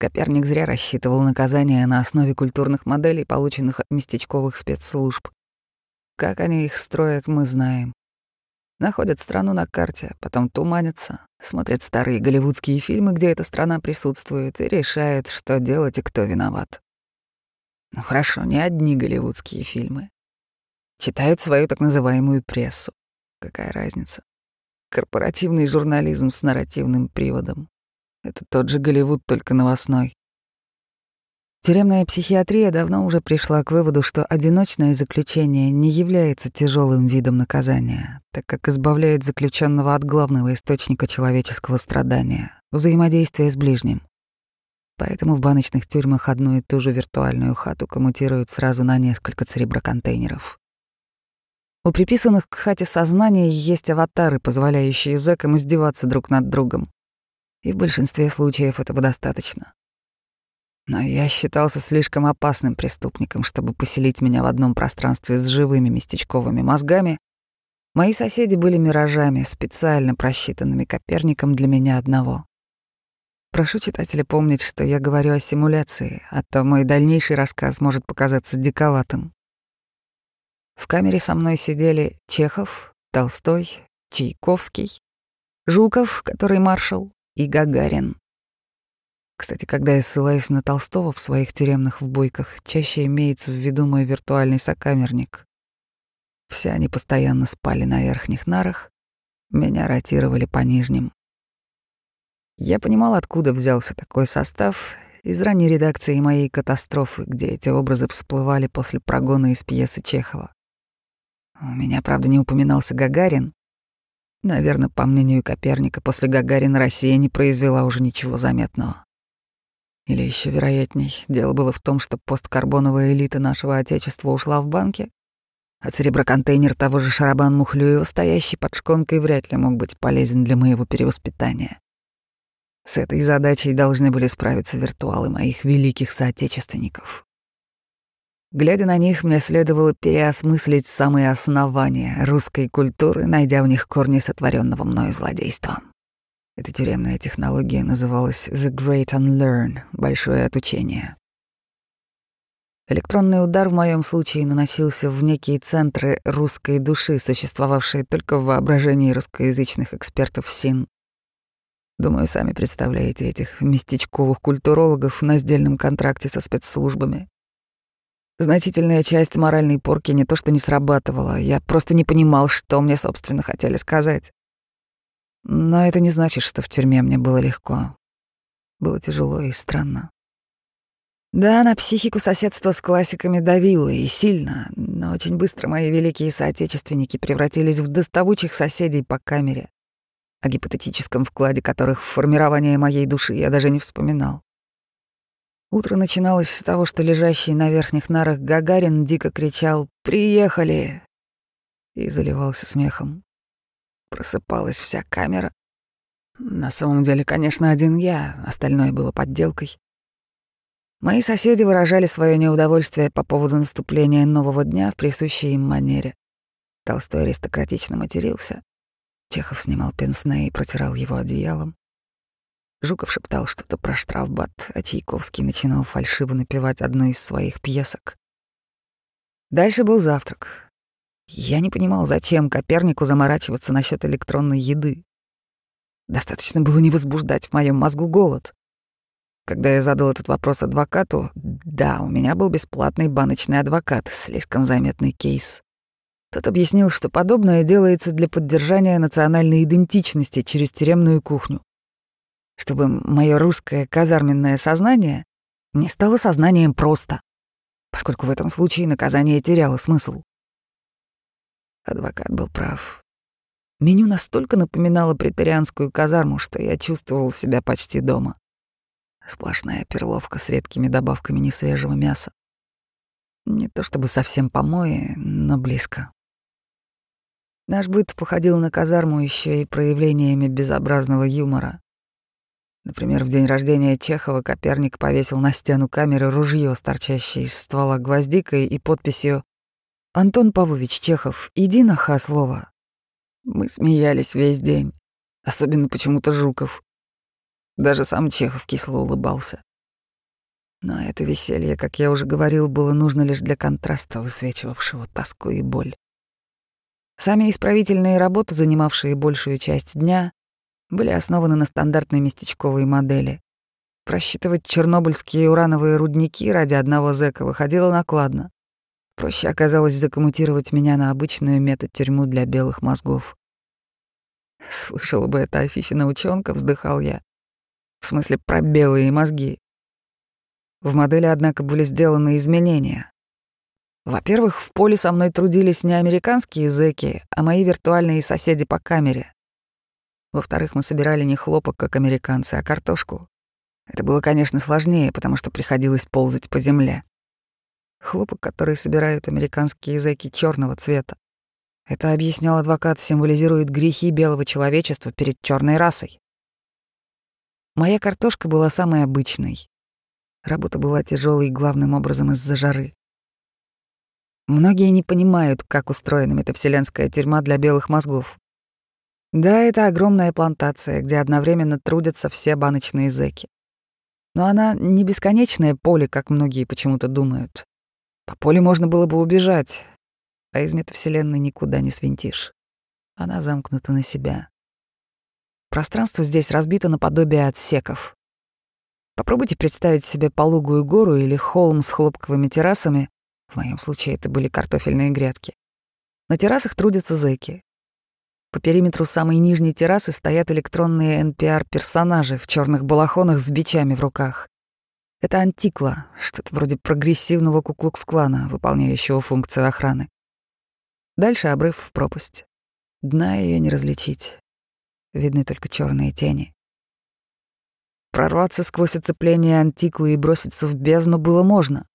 Коперник зря рассчитывал наказание на основе культурных моделей, полученных от местечковых спецслужб. Как они их строят, мы знаем. Находят страну на карте, потом туманятся, смотрят старые голливудские фильмы, где эта страна присутствует, и решают, что делать и кто виноват. Ну хорошо, не одни голливудские фильмы. Читают свою так называемую прессу. Какая разница? Корпоративный журнализм с нарративным приводом. Это тот же Голливуд, только новостной. Тюремная психиатрия давно уже пришла к выводу, что одиночное заключение не является тяжелым видом наказания, так как избавляет заключенного от главного источника человеческого страдания — взаимодействия с ближним. Поэтому в баночных тюрьмах одну и ту же виртуальную хату коммутируют сразу на несколько цереброконтейнеров. У приписанных к хате сознания есть аватары, позволяющие зэкам издеваться друг над другом. И в большинстве случаев этого достаточно. Но я считался слишком опасным преступником, чтобы поселить меня в одном пространстве с живыми местечковыми мозгами. Мои соседи были миражами, специально просчитанными Коперником для меня одного. Прошу читателя помнить, что я говорю о симуляции, а то мой дальнейший рассказ может показаться диковатым. В камере со мной сидели Чехов, Толстой, Чайковский, Жуков, который маршал, и Гагарин. Кстати, когда я ссылаюсь на Толстого в своих тюремных вбойках, чаще имеется в виду мой виртуальный сокамерник. Все они постоянно спали на верхних нарах, меня ротировали по нижним. Я понимал, откуда взялся такой состав, из ранней редакции моей «Катастрофы», где эти образы всплывали после прогона из пьесы Чехова. У меня, правда, не упоминался Гагарин. Наверное, по мнению Коперника, после Гагарина Россия не произвела уже ничего заметного. Или еще вероятней, дело было в том, что посткарбоновая элита нашего Отечества ушла в банки, а цереброконтейнер того же Шарабан Мухлюева, стоящий под шконкой, вряд ли мог быть полезен для моего перевоспитания. С этой задачей должны были справиться виртуалы моих великих соотечественников. Глядя на них, мне следовало переосмыслить самые основания русской культуры, найдя в них корни сотворенного мною злодейства. Эта тюремная технология называлась «The Great Unlearn» — «Большое отучение». Электронный удар в моем случае наносился в некие центры русской души, существовавшие только в воображении русскоязычных экспертов СИН. Думаю, сами представляете этих местечковых культурологов на сдельном контракте со спецслужбами. Значительная часть моральной порки не то что не срабатывала, я просто не понимал, что мне, собственно, хотели сказать. Но это не значит, что в тюрьме мне было легко. Было тяжело и странно. Да, на психику соседство с классиками давило и сильно, но очень быстро мои великие соотечественники превратились в доставучих соседей по камере, о гипотетическом вкладе которых в формирование моей души я даже не вспоминал. Утро начиналось с того, что лежащий на верхних нарах Гагарин дико кричал «Приехали!» и заливался смехом. Просыпалась вся камера. На самом деле, конечно, один я, остальное было подделкой. Мои соседи выражали свое неудовольствие по поводу наступления нового дня в присущей им манере. Толстой аристократично матерился. Чехов снимал пенсне и протирал его одеялом. Жуков шептал что-то про штрафбат, а Чайковский начинал фальшиво напевать одну из своих пьесок. Дальше был завтрак. Я не понимал, зачем Копернику заморачиваться насчет электронной еды. Достаточно было не возбуждать в моем мозгу голод. Когда я задал этот вопрос адвокату, да, у меня был бесплатный баночный адвокат, слишком заметный кейс. Тот объяснил, что подобное делается для поддержания национальной идентичности через тюремную кухню чтобы мое русское казарменное сознание не стало сознанием просто, поскольку в этом случае наказание теряло смысл. Адвокат был прав. Меню настолько напоминало претарианскую казарму, что я чувствовал себя почти дома. Сплошная перловка с редкими добавками несвежего мяса. Не то чтобы совсем помои, но близко. Наш быт походил на казарму еще и проявлениями безобразного юмора. Например, в день рождения Чехова Коперник повесил на стену камеры ружье с торчащей из ствола гвоздикой и подписью «Антон Павлович Чехов, иди на ха слово». Мы смеялись весь день, особенно почему-то Жуков. Даже сам Чехов кисло улыбался. Но это веселье, как я уже говорил, было нужно лишь для контраста, высвечивавшего тоску и боль. Сами исправительные работы, занимавшие большую часть дня, были основаны на стандартной местечковой модели. Просчитывать чернобыльские урановые рудники ради одного зэка выходило накладно. Проще оказалось закоммутировать меня на обычную метод-тюрьму для белых мозгов. Слышала бы это Афифина учёнка, вздыхал я. В смысле, про белые мозги. В модели, однако, были сделаны изменения. Во-первых, в поле со мной трудились не американские зэки, а мои виртуальные соседи по камере. Во-вторых, мы собирали не хлопок, как американцы, а картошку. Это было, конечно, сложнее, потому что приходилось ползать по земле. Хлопок, который собирают американские языки черного цвета. Это, объяснял адвокат, символизирует грехи белого человечества перед черной расой. Моя картошка была самой обычной. Работа была тяжелой главным образом из-за жары. Многие не понимают, как устроена метавселенская тюрьма для белых мозгов. Да, это огромная плантация, где одновременно трудятся все баночные зэки. Но она не бесконечное поле, как многие почему-то думают. По полю можно было бы убежать, а из метавселенной никуда не свинтишь. Она замкнута на себя. Пространство здесь разбито наподобие отсеков. Попробуйте представить себе пологую гору или холм с хлопковыми террасами. В моем случае это были картофельные грядки. На террасах трудятся зэки. По периметру самой нижней террасы стоят электронные NPR-персонажи в черных балахонах с бичами в руках. Это антикла, что-то вроде прогрессивного куклукс-клана, выполняющего функцию охраны. Дальше обрыв в пропасть. Дна ее не различить. Видны только черные тени. Прорваться сквозь оцепление антиклы и броситься в бездну было можно.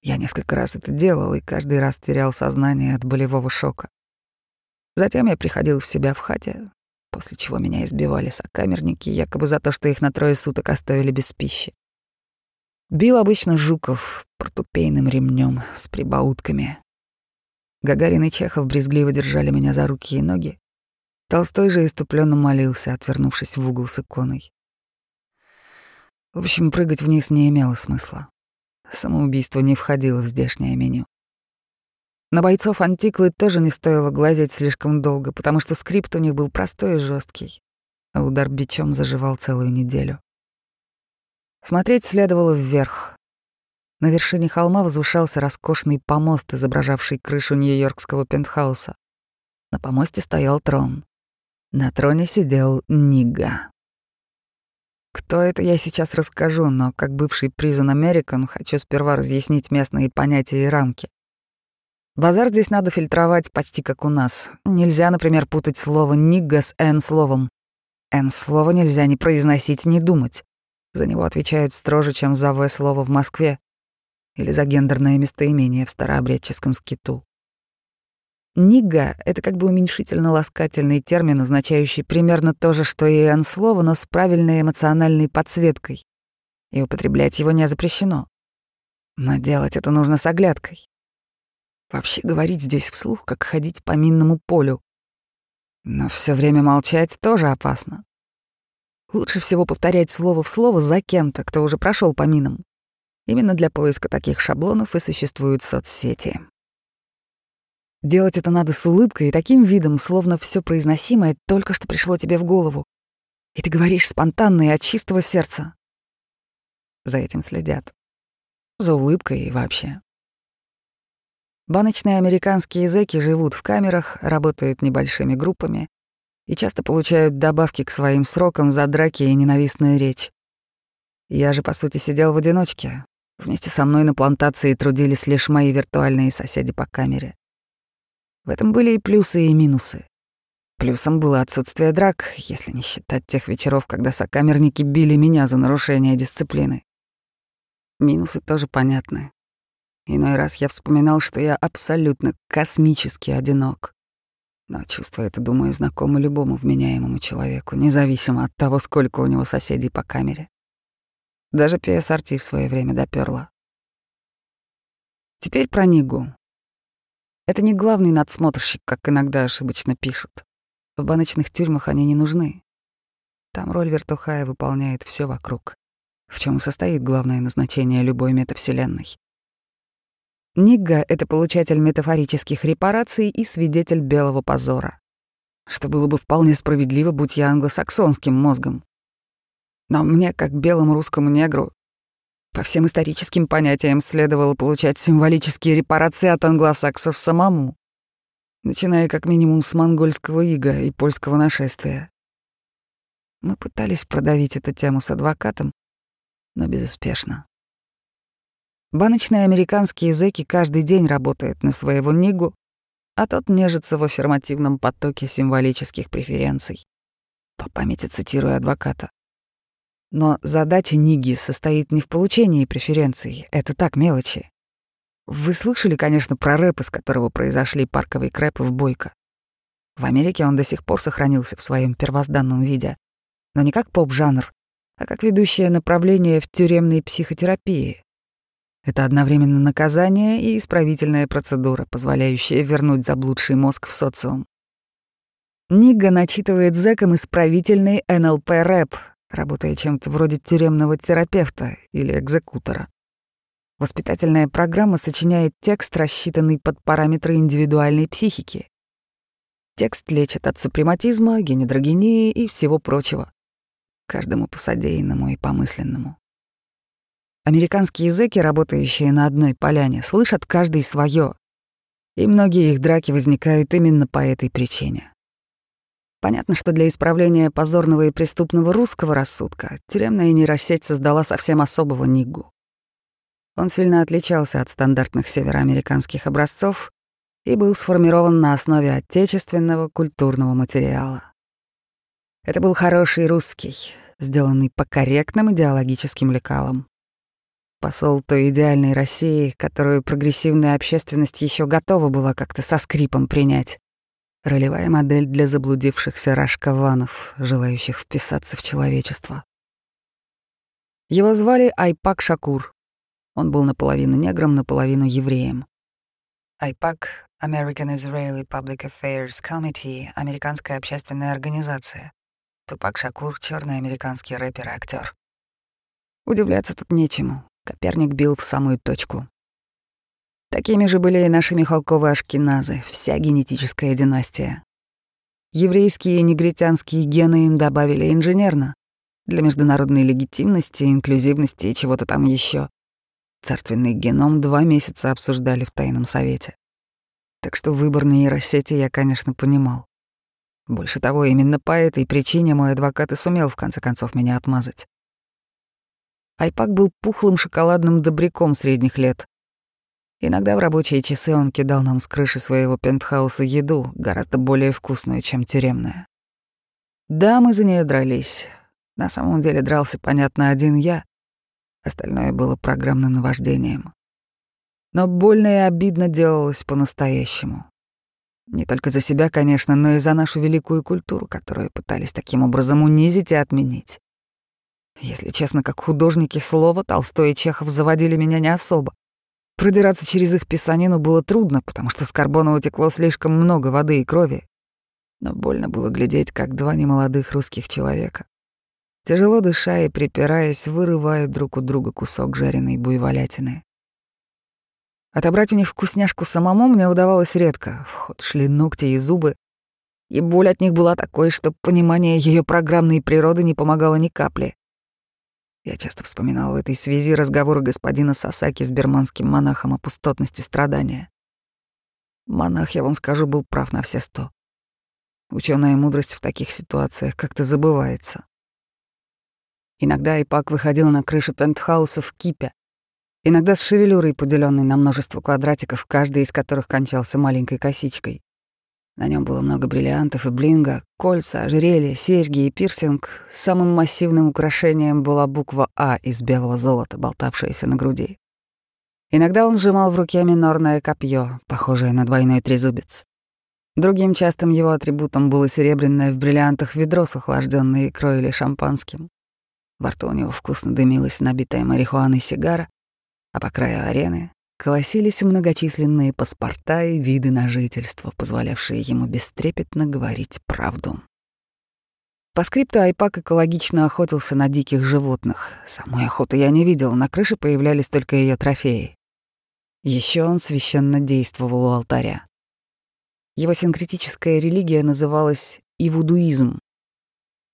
Я несколько раз это делал и каждый раз терял сознание от болевого шока. Затем я приходил в себя в хате, после чего меня избивали сокамерники, якобы за то, что их на трое суток оставили без пищи. Бил обычно Жуков портупейным ремнем с прибаутками. Гагарин и Чехов брезгливо держали меня за руки и ноги. Толстой же иступленно молился, отвернувшись в угол с иконой. В общем, прыгать вниз не имело смысла. Самоубийство не входило в здешнее меню. На бойцов антиклы тоже не стоило глазеть слишком долго, потому что скрипт у них был простой и жесткий, а удар бичом заживал целую неделю. Смотреть следовало вверх. На вершине холма возвышался роскошный помост, изображавший крышу нью-йоркского пентхауса. На помосте стоял трон. На троне сидел Нига. Кто это, я сейчас расскажу, но как бывший призан Американ хочу сперва разъяснить местные понятия и рамки. Базар здесь надо фильтровать почти как у нас. Нельзя, например, путать слово «нигга» с «н» «Н» нельзя ни произносить, ни думать. За него отвечают строже, чем за «В» слово в Москве или за гендерное местоимение в старообрядческом скиту. «Нига» — это как бы уменьшительно-ласкательный термин, означающий примерно то же, что и «н» но с правильной эмоциональной подсветкой. И употреблять его не запрещено. Но делать это нужно с оглядкой. Вообще говорить здесь вслух, как ходить по минному полю. Но все время молчать тоже опасно. Лучше всего повторять слово в слово за кем-то, кто уже прошел по минам. Именно для поиска таких шаблонов и существуют соцсети. Делать это надо с улыбкой и таким видом, словно все произносимое только что пришло тебе в голову. И ты говоришь спонтанно и от чистого сердца. За этим следят. За улыбкой и вообще. Баночные американские языки живут в камерах, работают небольшими группами, и часто получают добавки к своим срокам за драки и ненавистную речь. Я же, по сути, сидел в одиночке. Вместе со мной на плантации трудились лишь мои виртуальные соседи по камере. В этом были и плюсы, и минусы. Плюсом было отсутствие драк, если не считать тех вечеров, когда сокамерники били меня за нарушение дисциплины. Минусы тоже понятны. Иной раз я вспоминал, что я абсолютно космически одинок. Но чувство это, думаю, знакомо любому вменяемому человеку, независимо от того, сколько у него соседей по камере. Даже PSRT в свое время допёрла. Теперь про Нигу. Это не главный надсмотрщик, как иногда ошибочно пишут. В баночных тюрьмах они не нужны. Там роль вертухая выполняет все вокруг. в чем и состоит главное назначение любой метавселенной. Нигга — это получатель метафорических репараций и свидетель белого позора. Что было бы вполне справедливо, будь я англосаксонским мозгом. Но мне, как белому русскому негру, по всем историческим понятиям следовало получать символические репарации от англосаксов самому, начиная как минимум с монгольского ига и польского нашествия. Мы пытались продавить эту тему с адвокатом, но безуспешно. Баночные американские зэки каждый день работают на своего Нигу, а тот нежится в аффирмативном потоке символических преференций. По памяти цитирую адвоката. Но задача Ниги состоит не в получении преференций, это так мелочи. Вы слышали, конечно, про рэп, из которого произошли парковые крэпы в Бойко. В Америке он до сих пор сохранился в своем первозданном виде, но не как поп-жанр, а как ведущее направление в тюремной психотерапии. Это одновременно наказание и исправительная процедура, позволяющая вернуть заблудший мозг в социум. Нига начитывает зэкам исправительный НЛП-рэп, работая чем-то вроде тюремного терапевта или экзекутора. Воспитательная программа сочиняет текст, рассчитанный под параметры индивидуальной психики. Текст лечит от супрематизма, генедрогении и всего прочего. Каждому посодеянному и помысленному. Американские языки, работающие на одной поляне, слышат каждый свое, и многие их драки возникают именно по этой причине. Понятно, что для исправления позорного и преступного русского рассудка тюремная нейросеть создала совсем особого Нигу. Он сильно отличался от стандартных североамериканских образцов и был сформирован на основе отечественного культурного материала. Это был хороший русский, сделанный по корректным идеологическим лекалам. Посол той идеальной России, которую прогрессивная общественность еще готова была как-то со скрипом принять. Ролевая модель для заблудившихся рашкованов, желающих вписаться в человечество. Его звали Айпак Шакур. Он был наполовину негром, наполовину евреем. Айпак — American Israeli Public Affairs Committee, американская общественная организация. Тупак Шакур — черный американский рэпер и актер. Удивляться тут нечему. Коперник бил в самую точку. Такими же были и наши Михалковы Ашкеназы, вся генетическая династия. Еврейские и негритянские гены им добавили инженерно, для международной легитимности, инклюзивности и чего-то там еще. Царственный геном два месяца обсуждали в тайном совете. Так что выбор нейросети я, конечно, понимал. Больше того, именно по этой причине мой адвокат и сумел в конце концов меня отмазать. Айпак был пухлым шоколадным добряком средних лет. Иногда в рабочие часы он кидал нам с крыши своего пентхауса еду, гораздо более вкусную, чем тюремная. Да, мы за нее дрались. На самом деле дрался, понятно, один я. Остальное было программным наваждением. Но больно и обидно делалось по-настоящему. Не только за себя, конечно, но и за нашу великую культуру, которую пытались таким образом унизить и отменить. Если честно, как художники слова, Толстой и Чехов заводили меня не особо. Продираться через их писанину было трудно, потому что с карбона утекло слишком много воды и крови. Но больно было глядеть, как два немолодых русских человека, тяжело дыша и припираясь, вырывают друг у друга кусок жареной буйволятины. Отобрать у них вкусняшку самому мне удавалось редко. В ход шли ногти и зубы, и боль от них была такой, что понимание ее программной природы не помогало ни капли. Я часто вспоминал в этой связи разговоры господина Сасаки с берманским монахом о пустотности страдания. Монах, я вам скажу, был прав на все сто. Ученая мудрость в таких ситуациях как-то забывается. Иногда Ипак выходил на крышу пентхауса в кипе, иногда с шевелюрой, поделенной на множество квадратиков, каждый из которых кончался маленькой косичкой. На нем было много бриллиантов и блинга, кольца, ожерелья, серьги и пирсинг. Самым массивным украшением была буква «А» из белого золота, болтавшаяся на груди. Иногда он сжимал в руке минорное копье, похожее на двойной трезубец. Другим частым его атрибутом было серебряное в бриллиантах ведро с охлажденной икрой или шампанским. Во рту у него вкусно дымилась набитая марихуаной сигара, а по краю арены колосились многочисленные паспорта и виды на жительство, позволявшие ему бестрепетно говорить правду. По скрипту Айпак экологично охотился на диких животных. Самой охоты я не видел, на крыше появлялись только ее трофеи. Еще он священно действовал у алтаря. Его синкретическая религия называлась ивудуизм.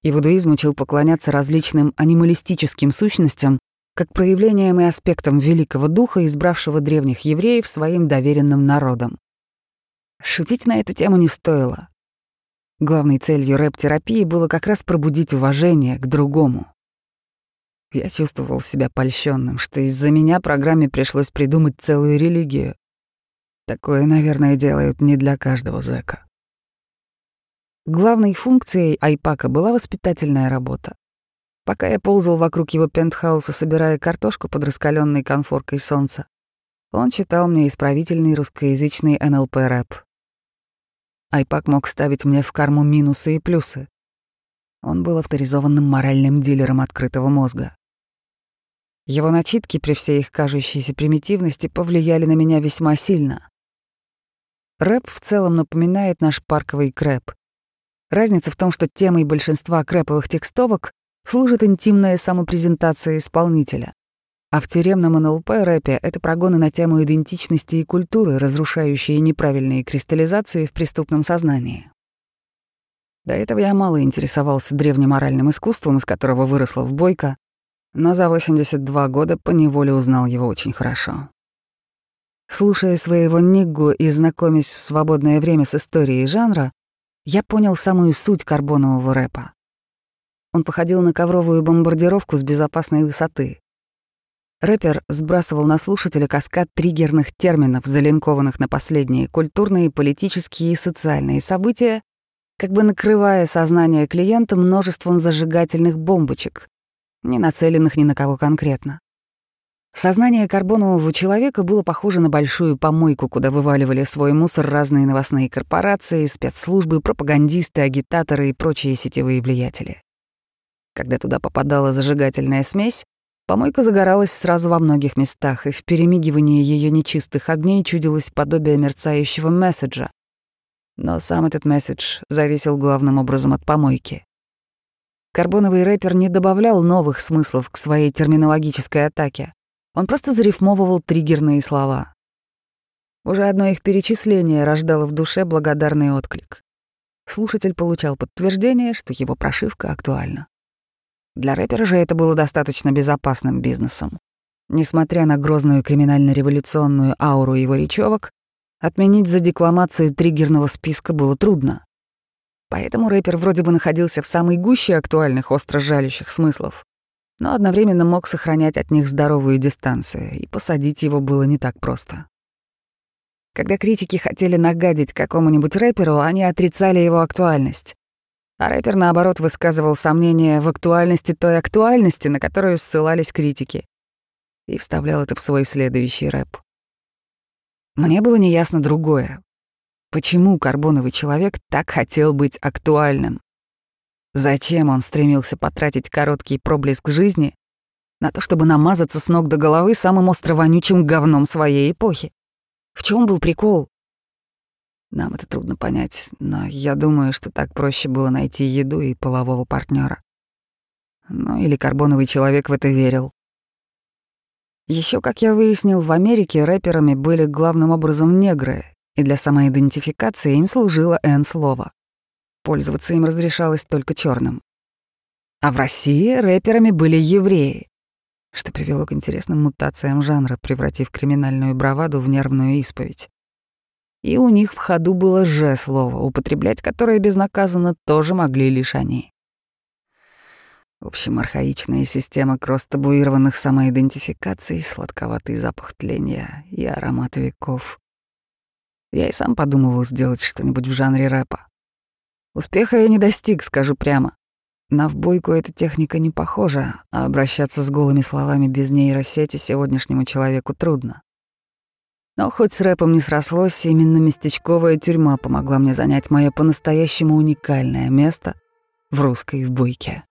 Ивудуизм учил поклоняться различным анималистическим сущностям как проявлением и аспектам великого духа, избравшего древних евреев своим доверенным народом. Шутить на эту тему не стоило. Главной целью рэп-терапии было как раз пробудить уважение к другому. Я чувствовал себя польщенным, что из-за меня программе пришлось придумать целую религию. Такое, наверное, делают не для каждого зэка. Главной функцией Айпака была воспитательная работа. Пока я ползал вокруг его пентхауса, собирая картошку под раскаленной конфоркой солнца, он читал мне исправительный русскоязычный НЛП-рэп. Айпак мог ставить мне в карму минусы и плюсы. Он был авторизованным моральным дилером открытого мозга. Его начитки при всей их кажущейся примитивности повлияли на меня весьма сильно. Рэп в целом напоминает наш парковый крэп. Разница в том, что темой большинства крэповых текстовок служит интимная самопрезентация исполнителя. А в тюремном НЛП-рэпе это прогоны на тему идентичности и культуры, разрушающие неправильные кристаллизации в преступном сознании. До этого я мало интересовался древнеморальным искусством, из которого выросла в Бойко, но за 82 года поневоле узнал его очень хорошо. Слушая своего Ниггу и знакомясь в свободное время с историей жанра, я понял самую суть карбонового рэпа. Он походил на ковровую бомбардировку с безопасной высоты. Рэпер сбрасывал на слушателя каскад триггерных терминов, залинкованных на последние культурные, политические и социальные события, как бы накрывая сознание клиента множеством зажигательных бомбочек, не нацеленных ни на кого конкретно. Сознание карбонового человека было похоже на большую помойку, куда вываливали свой мусор разные новостные корпорации, спецслужбы, пропагандисты, агитаторы и прочие сетевые влиятели. Когда туда попадала зажигательная смесь, Помойка загоралась сразу во многих местах, и в перемигивании ее нечистых огней чудилось подобие мерцающего месседжа. Но сам этот месседж зависел главным образом от помойки. Карбоновый рэпер не добавлял новых смыслов к своей терминологической атаке. Он просто зарифмовывал триггерные слова. Уже одно их перечисление рождало в душе благодарный отклик. Слушатель получал подтверждение, что его прошивка актуальна. Для рэпера же это было достаточно безопасным бизнесом. Несмотря на грозную криминально-революционную ауру его речевок, отменить за декламацию триггерного списка было трудно. Поэтому рэпер вроде бы находился в самой гуще актуальных остро жалящих смыслов, но одновременно мог сохранять от них здоровую дистанцию, и посадить его было не так просто. Когда критики хотели нагадить какому-нибудь рэперу, они отрицали его актуальность. А рэпер, наоборот, высказывал сомнения в актуальности той актуальности, на которую ссылались критики. И вставлял это в свой следующий рэп. Мне было неясно другое. Почему карбоновый человек так хотел быть актуальным? Зачем он стремился потратить короткий проблеск жизни на то, чтобы намазаться с ног до головы самым остро-вонючим говном своей эпохи? В чем был прикол? Нам это трудно понять, но я думаю, что так проще было найти еду и полового партнера. Ну или карбоновый человек в это верил. Еще, как я выяснил, в Америке рэперами были главным образом негры, и для самоидентификации им служило N-слово. Пользоваться им разрешалось только черным. А в России рэперами были евреи, что привело к интересным мутациям жанра, превратив криминальную браваду в нервную исповедь и у них в ходу было «же» слово, употреблять которое безнаказанно тоже могли лишь они. В общем, архаичная система кросс-табуированных самоидентификаций, сладковатый запах тления и аромат веков. Я и сам подумывал сделать что-нибудь в жанре рэпа. Успеха я не достиг, скажу прямо. На вбойку эта техника не похожа, а обращаться с голыми словами без нейросети сегодняшнему человеку трудно. Но хоть с рэпом не срослось, именно местечковая тюрьма помогла мне занять мое по-настоящему уникальное место в русской вбойке.